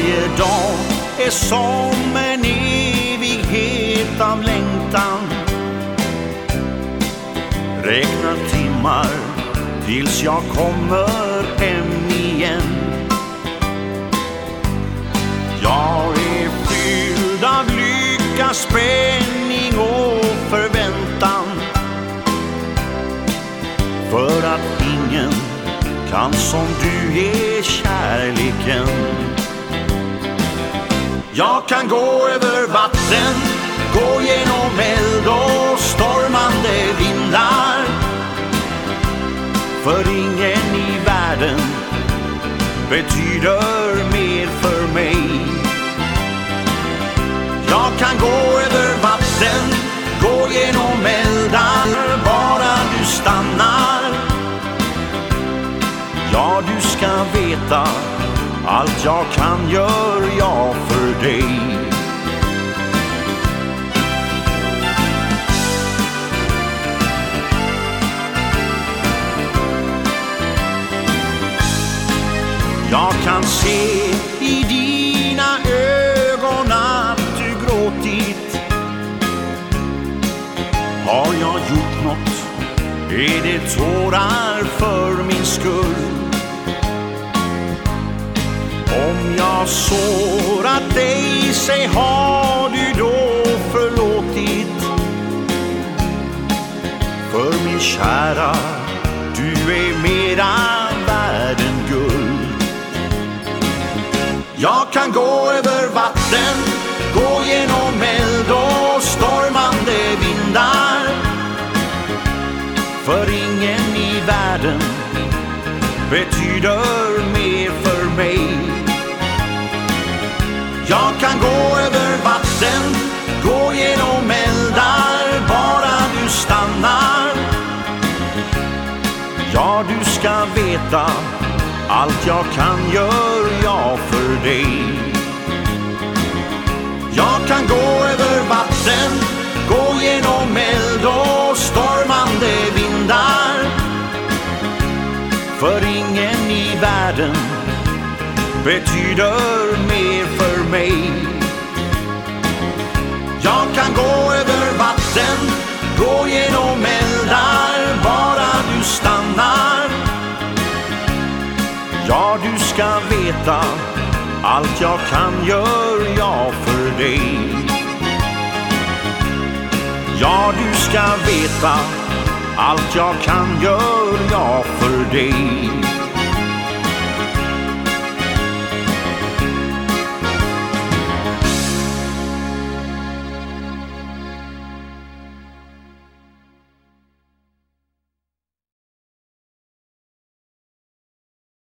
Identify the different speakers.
Speaker 1: Varje dag är som en evighet av längtan. Räkna timmar tills jag kommer hem igen. Jag är fylld av lycka, spänning och förväntan. För att ingen kan som du ge kärlek jag kan gå över vatten, gå genom eld och stormande vindar. För ingen i världen betyder mer för mig. Jag kan gå över vatten, gå genom eldar, bara du stannar. Ja, du ska veta, allt jag kan gör jag day. Jag kan se i dina ögon att du gråtit. Har jag gjort något? Är det tårar för jag sårat dig, säg har du då förlåtit? För min kära, du är mera värd än guld. Jag kan gå över vatten, gå genom eld och stormande vindar. För ingen i världen betyder mer för mig. Jag kan gå över vatten, gå genom eldar, bara du stannar. Ja, du ska veta, allt jag kan gör jag för dig. Jag kan gå över vatten, gå genom eld och stormande vindar. För ingen i världen betyder mer för mig. Jag kan gå över vatten, gå genom eldar, bara du stannar. Ja, du ska veta, allt jag kan gör jag för dig. Ja, du ska veta, allt jag kan gör jag för dig.